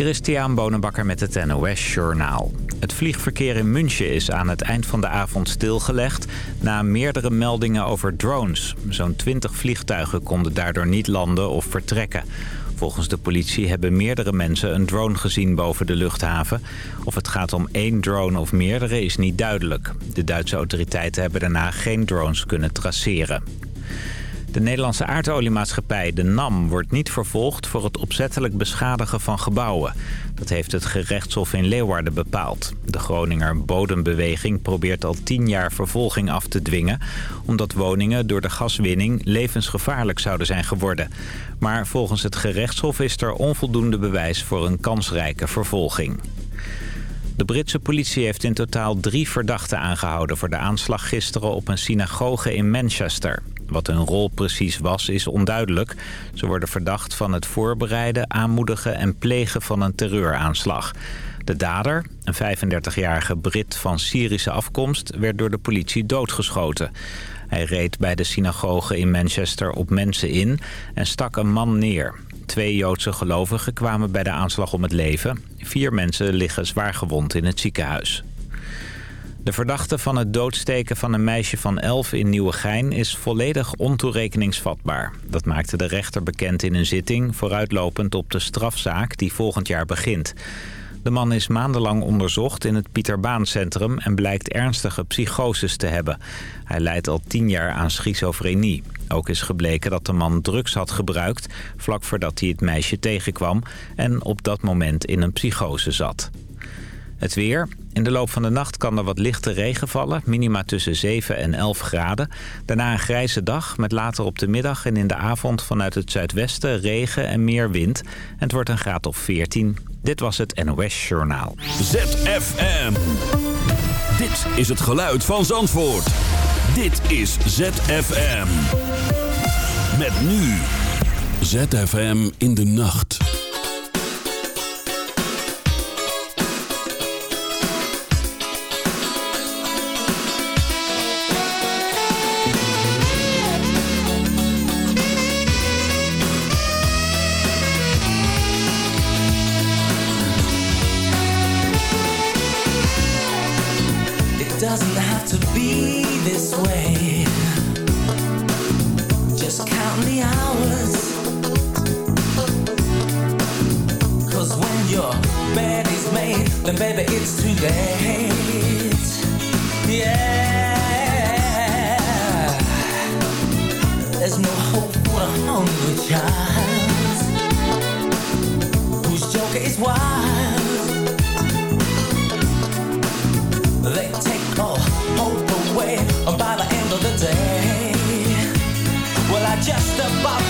Christian Bonenbakker met het NOS Journaal. Het vliegverkeer in München is aan het eind van de avond stilgelegd... na meerdere meldingen over drones. Zo'n 20 vliegtuigen konden daardoor niet landen of vertrekken. Volgens de politie hebben meerdere mensen een drone gezien boven de luchthaven. Of het gaat om één drone of meerdere is niet duidelijk. De Duitse autoriteiten hebben daarna geen drones kunnen traceren. De Nederlandse aardoliemaatschappij, de NAM, wordt niet vervolgd voor het opzettelijk beschadigen van gebouwen. Dat heeft het gerechtshof in Leeuwarden bepaald. De Groninger Bodembeweging probeert al tien jaar vervolging af te dwingen... omdat woningen door de gaswinning levensgevaarlijk zouden zijn geworden. Maar volgens het gerechtshof is er onvoldoende bewijs voor een kansrijke vervolging. De Britse politie heeft in totaal drie verdachten aangehouden... voor de aanslag gisteren op een synagoge in Manchester. Wat hun rol precies was, is onduidelijk. Ze worden verdacht van het voorbereiden, aanmoedigen en plegen van een terreuraanslag. De dader, een 35-jarige Brit van Syrische afkomst, werd door de politie doodgeschoten. Hij reed bij de synagoge in Manchester op mensen in en stak een man neer. Twee Joodse gelovigen kwamen bij de aanslag om het leven. Vier mensen liggen zwaargewond in het ziekenhuis. De verdachte van het doodsteken van een meisje van 11 in Nieuwegein is volledig ontoerekeningsvatbaar. Dat maakte de rechter bekend in een zitting, vooruitlopend op de strafzaak die volgend jaar begint. De man is maandenlang onderzocht in het Pieter Baan Centrum en blijkt ernstige psychoses te hebben. Hij lijdt al tien jaar aan schizofrenie. Ook is gebleken dat de man drugs had gebruikt vlak voordat hij het meisje tegenkwam en op dat moment in een psychose zat. Het weer. In de loop van de nacht kan er wat lichte regen vallen. Minima tussen 7 en 11 graden. Daarna een grijze dag met later op de middag en in de avond vanuit het zuidwesten regen en meer wind. En het wordt een graad of 14. Dit was het NOS Journaal. ZFM. Dit is het geluid van Zandvoort. Dit is ZFM. Met nu. ZFM in de nacht. Then baby it's too late. Yeah. There's no hope for a hungry child whose joker is wild. They take all hope away by the end of the day. Well, I just about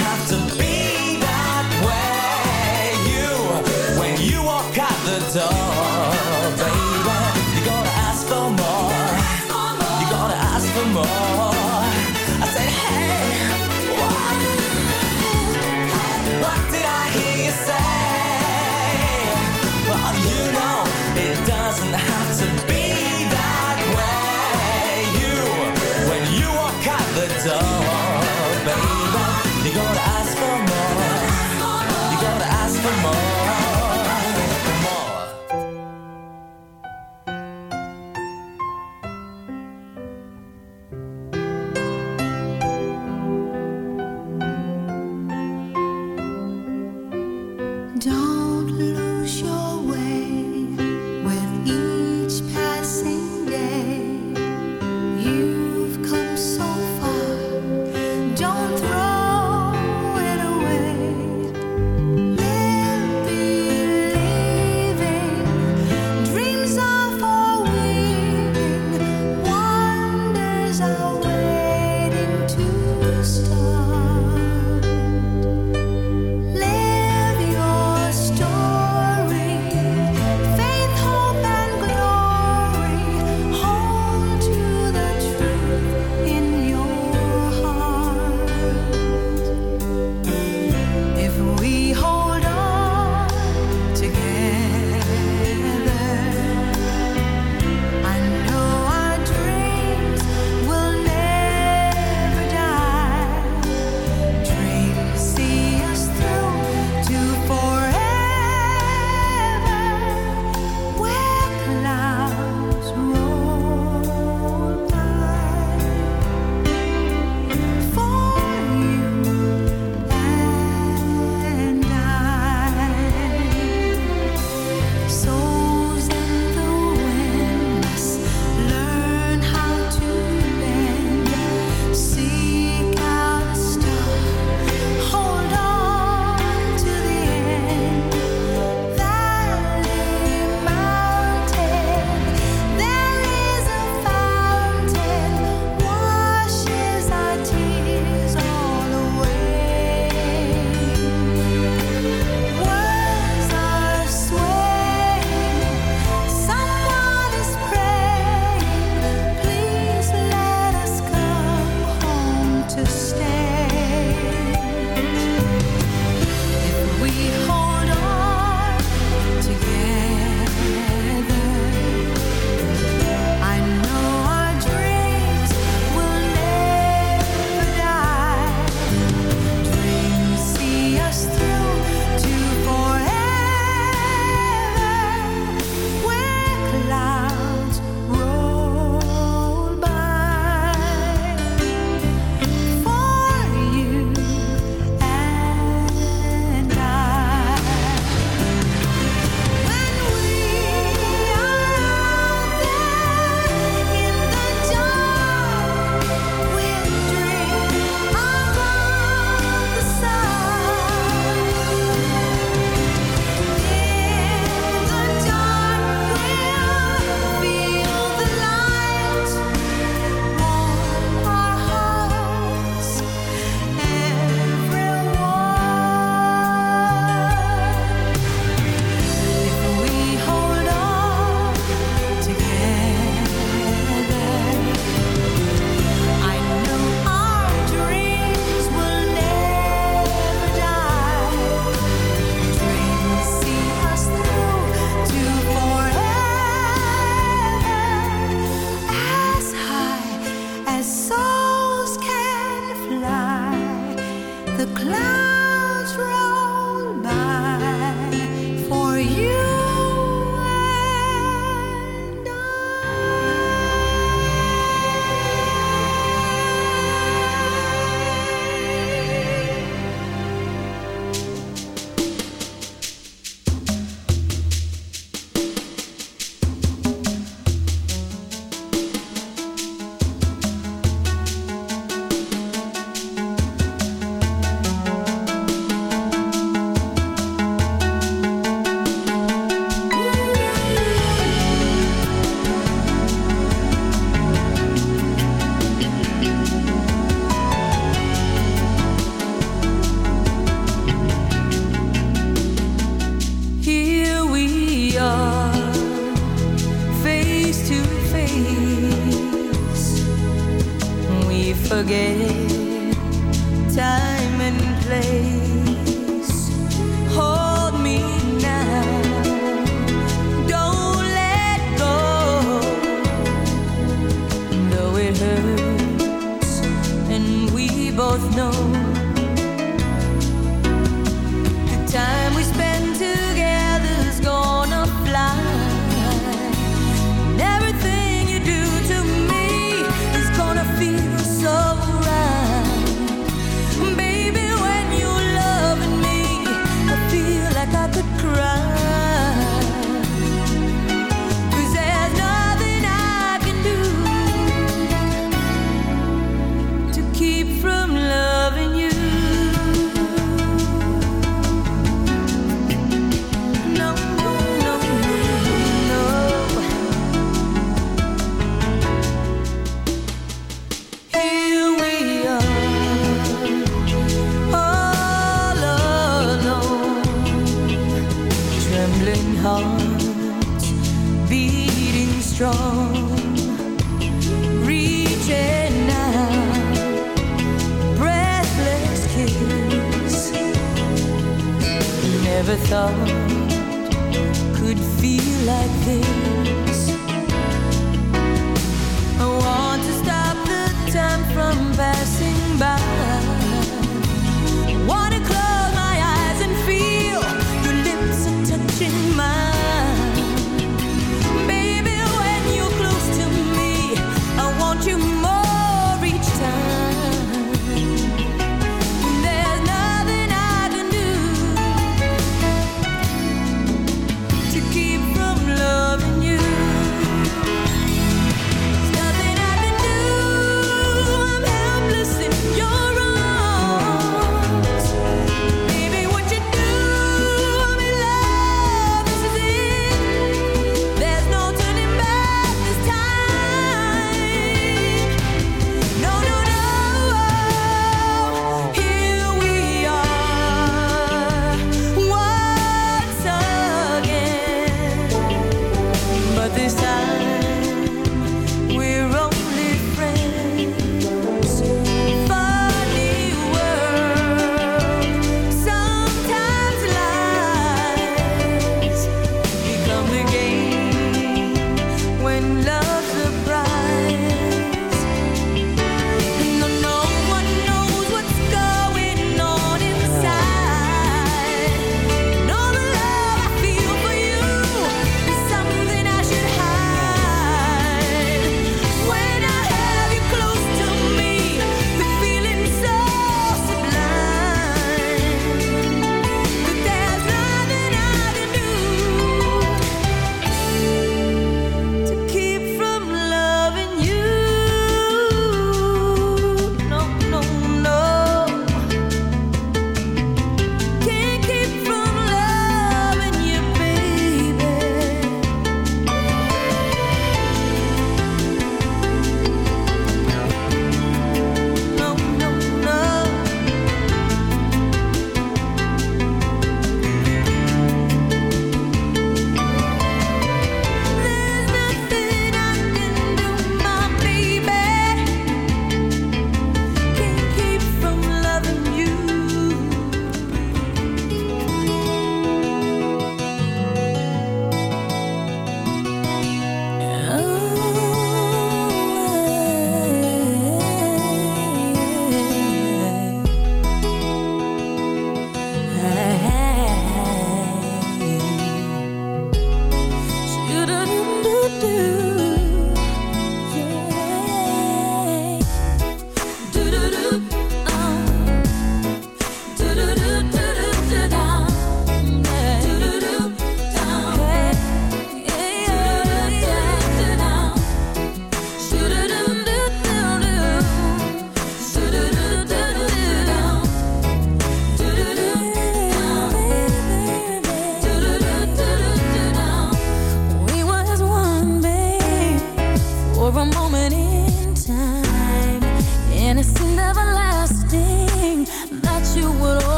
I said,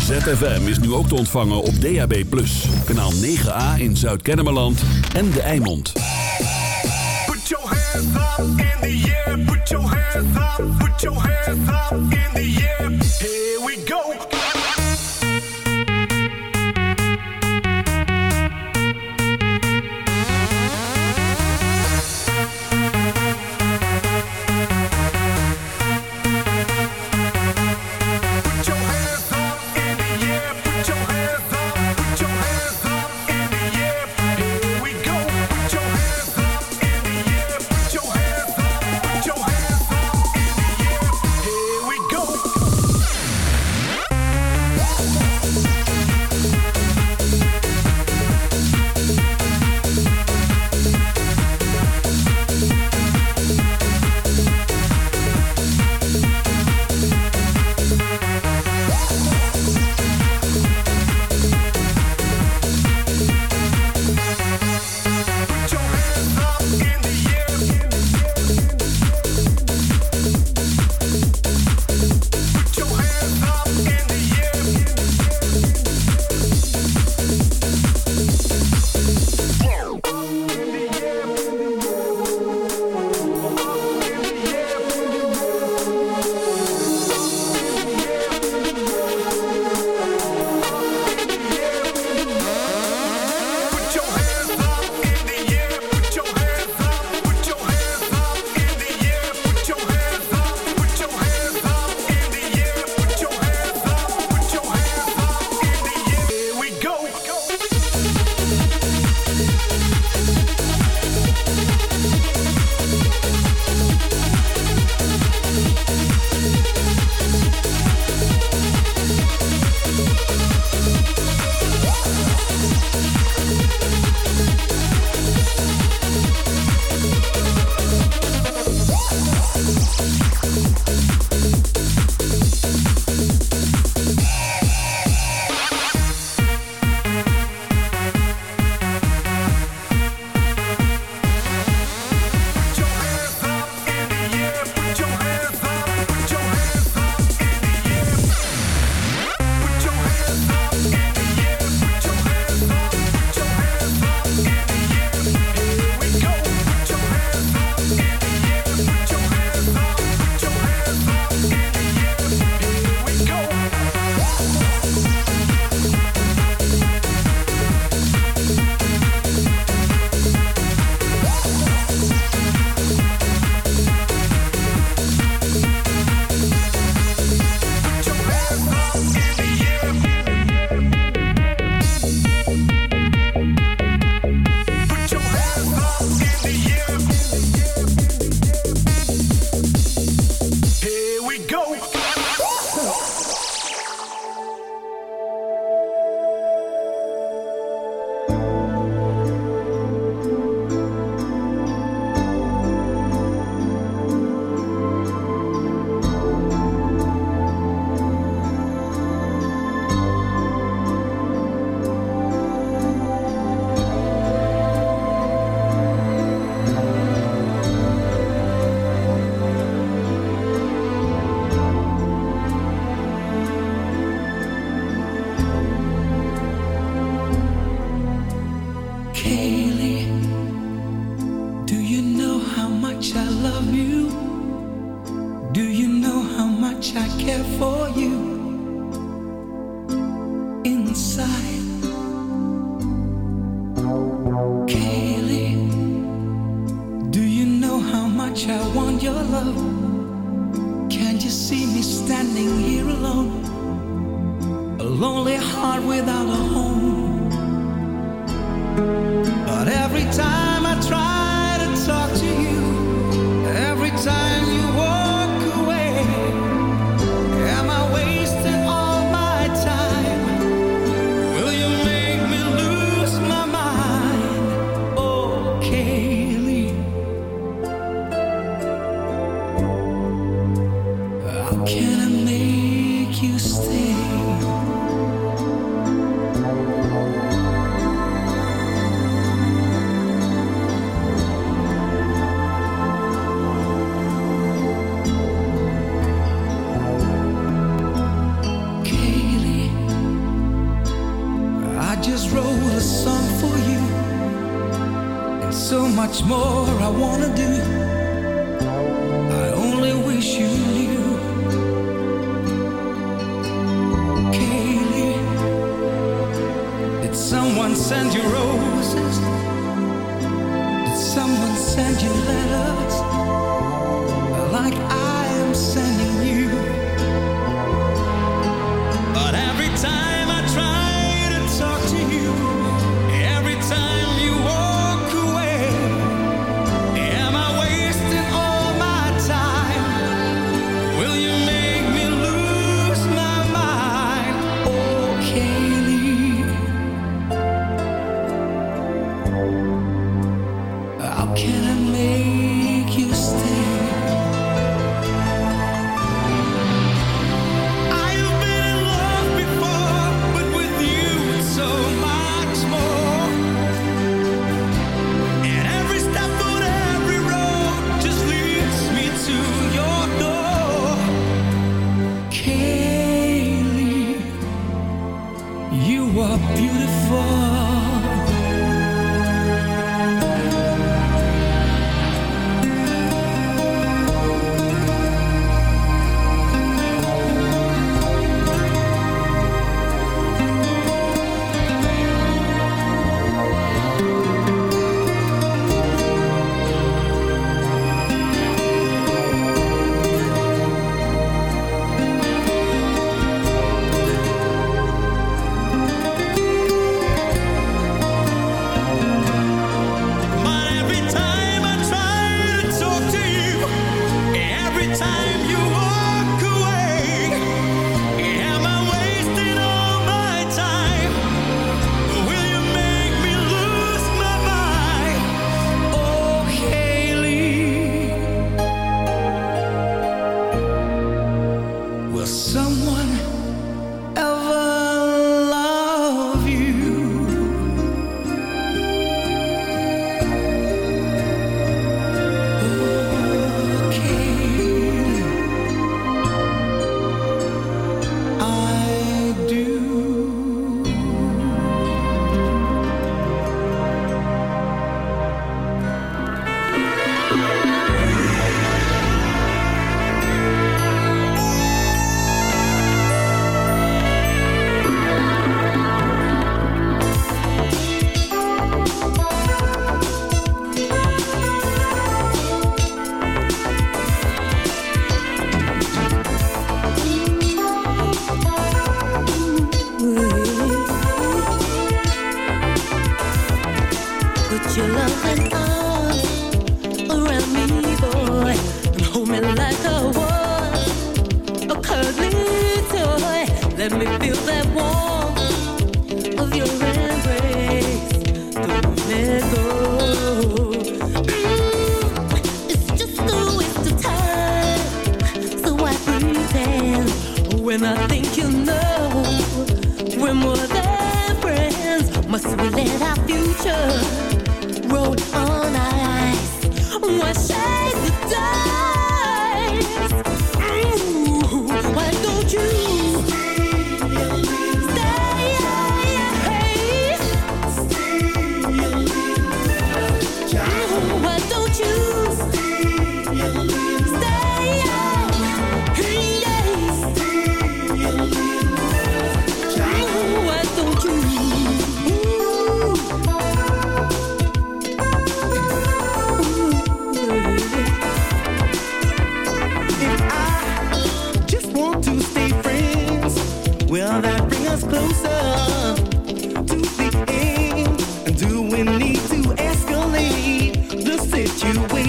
ZFM is nu ook te ontvangen op DAB+. Kanaal 9A in Zuid-Kennemerland en De Eimond. Put your hands up in the air. Put your hands up. Put your hands up in the air. Here we go.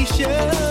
Alicia.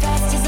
Fast as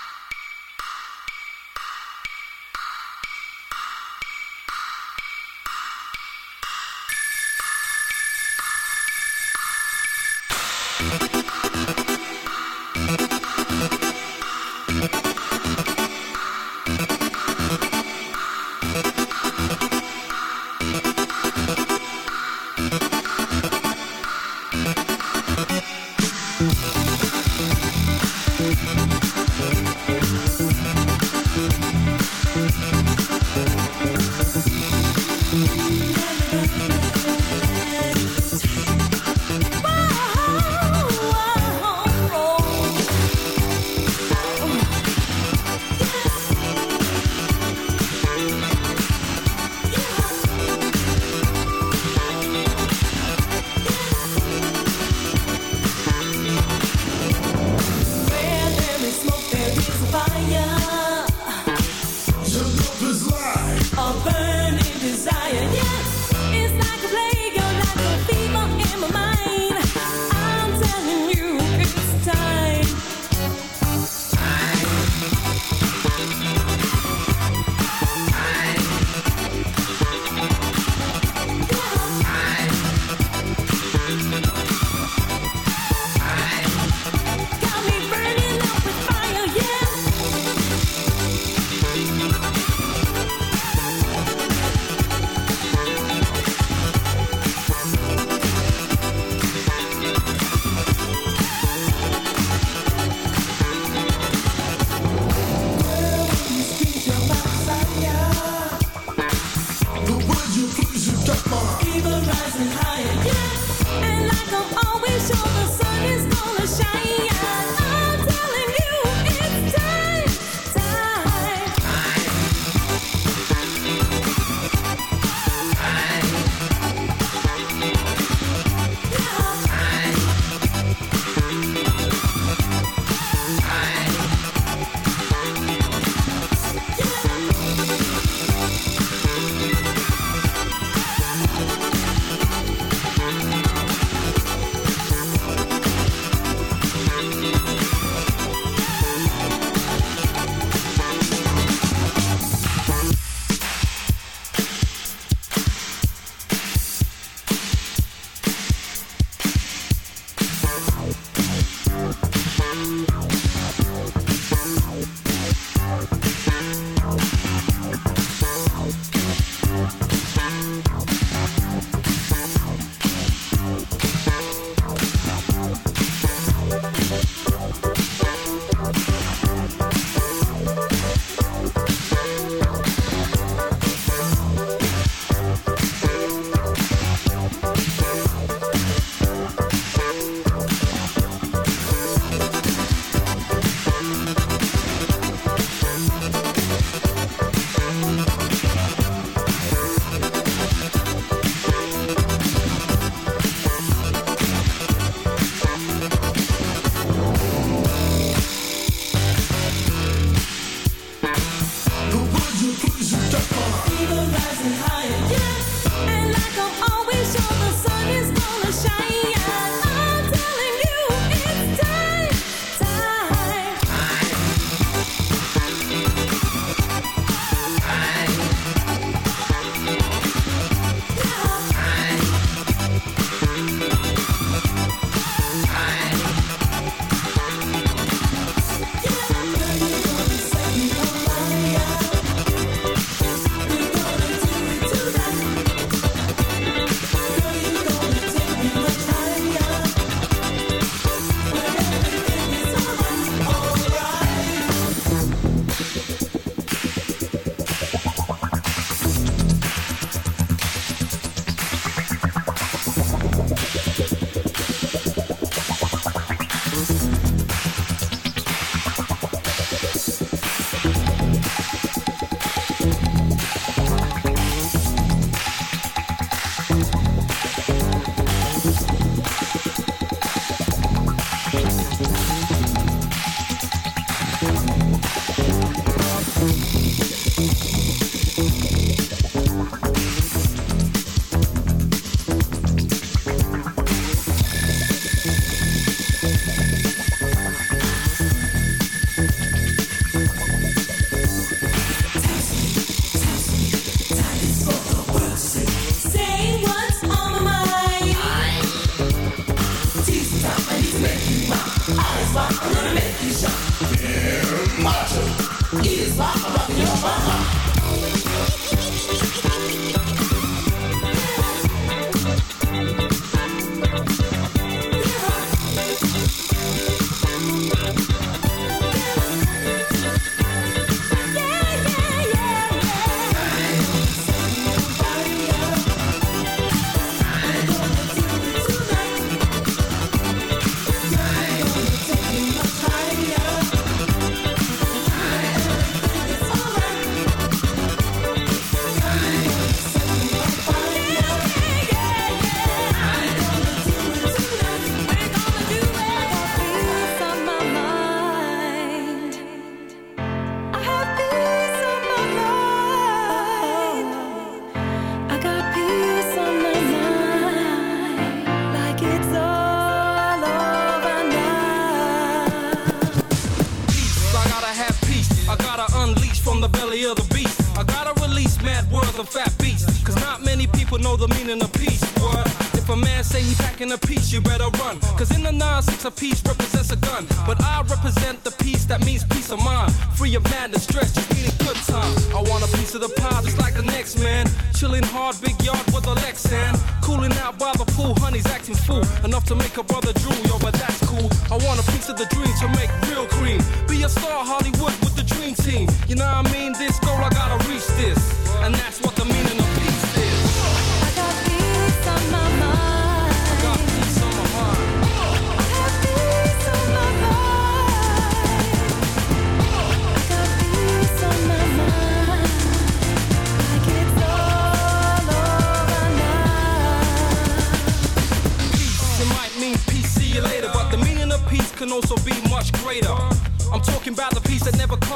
Yeah. He's acting fool. Enough to make a brother drool, yo, but that's cool. I want a piece of the dream to make real cream. Be a star,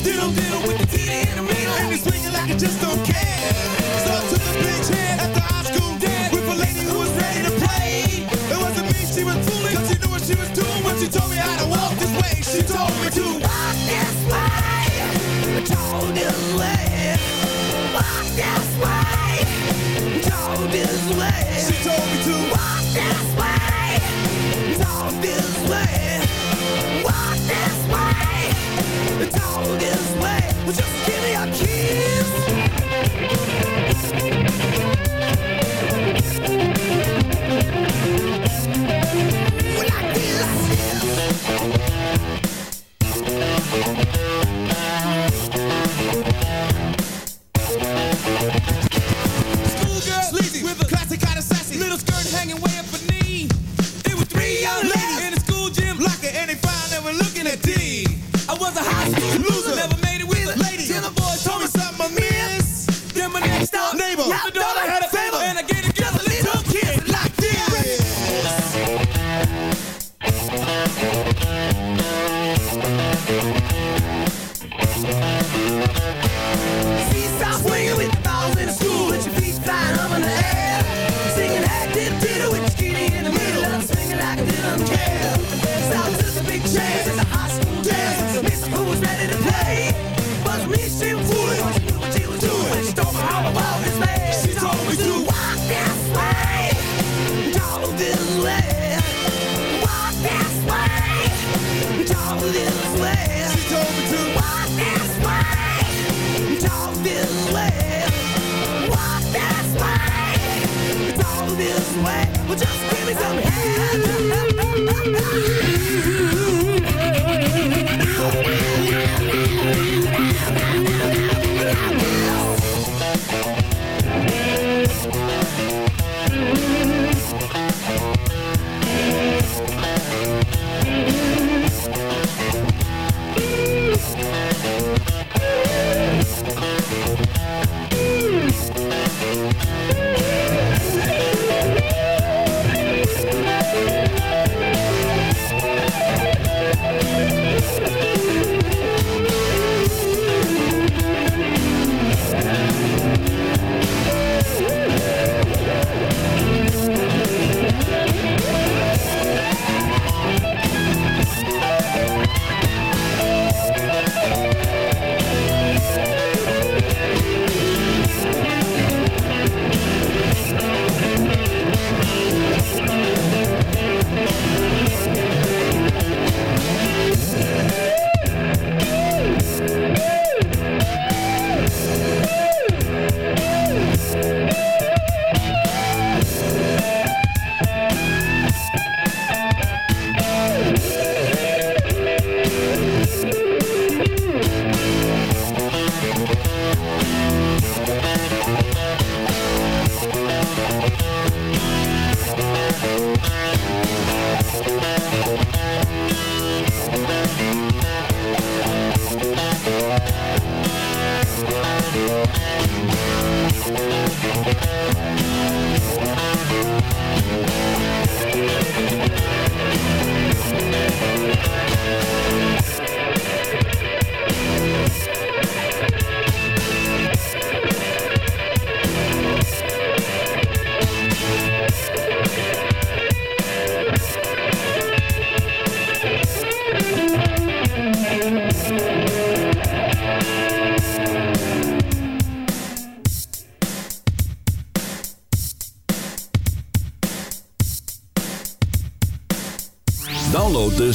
Diddle diddle with the titty and the middle. And it's swinging like it just don't care. So to the bitch head after high school. With a lady who was ready to play. It wasn't me she was fooling. She knew what she was doing when she told me how to walk this way. She told me to walk this way. Told this way. Walk this way. Told this way. She told me to Just give me a key. this way. Well, just give me some help.